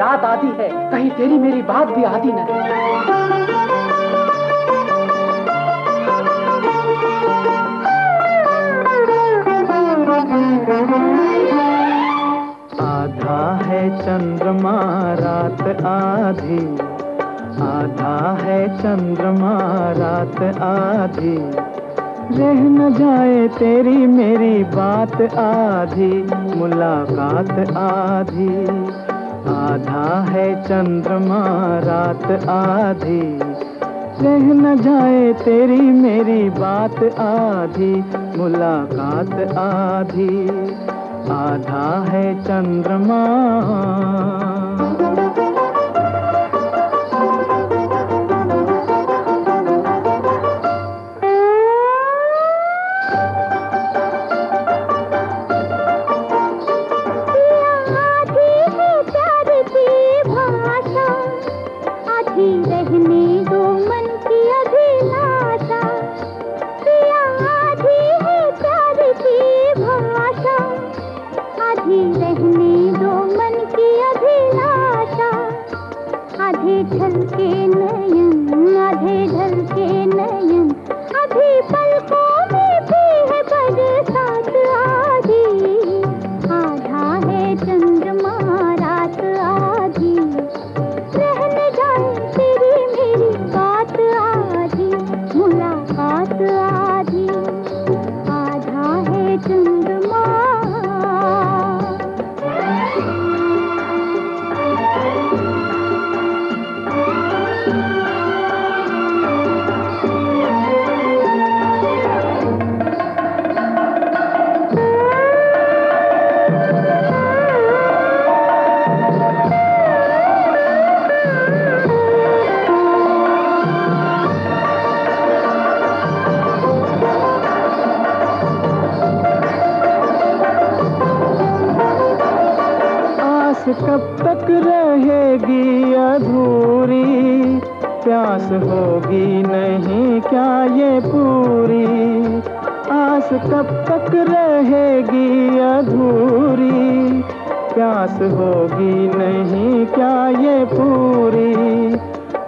रात आधी है, कहीं तेरी मेरी बात भी आती न आधा है चंद्रमा रात आधी, आधा है चंद्रमा रात आधी। रह न जाए तेरी मेरी बात आधी, मुलाकात आधी। आधा है चंद्रमा रात आधी। रह न जाए तेरी मेरी बात आधी, मुलाकात आधी। आधा है चंद्रमा आधी रहने दो मन की अभिलाषा। आधे ढल के नयन आधे ढल के नयन। आस कब तक रहेगी अधूरी? प्यास होगी नहीं क्या ये पूरी? आस कब तक रहेगी अधूरी? प्यास होगी नहीं क्या ये पूरी?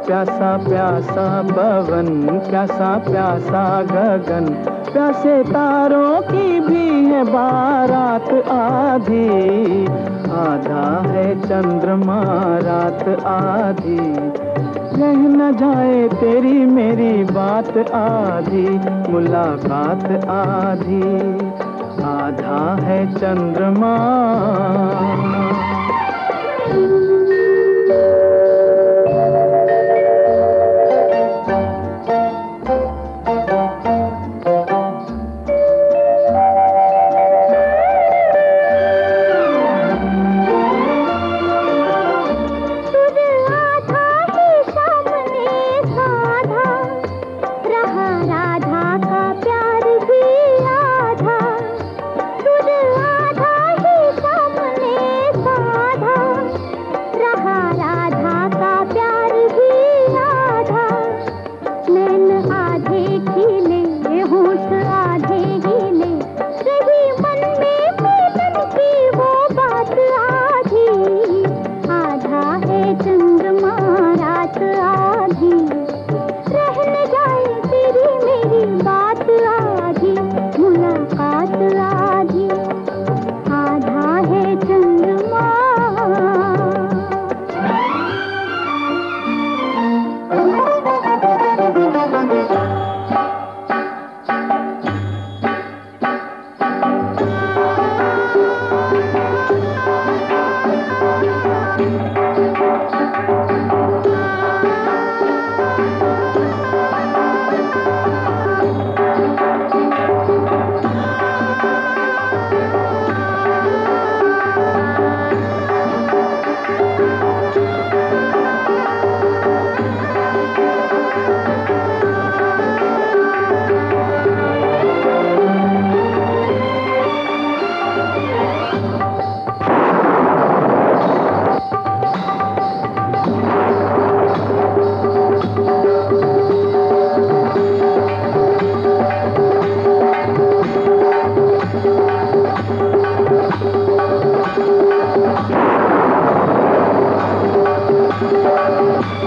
प्यासा प्यासा पवन प्यासा प्यासा गगन, प्यासे तारों की भी है बारात आधी। आधा चंद्रमा रात आधी। रह न जाए तेरी मेरी बात आधी। मुलाकात आधी। आधा है चंद्रमा।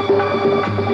Música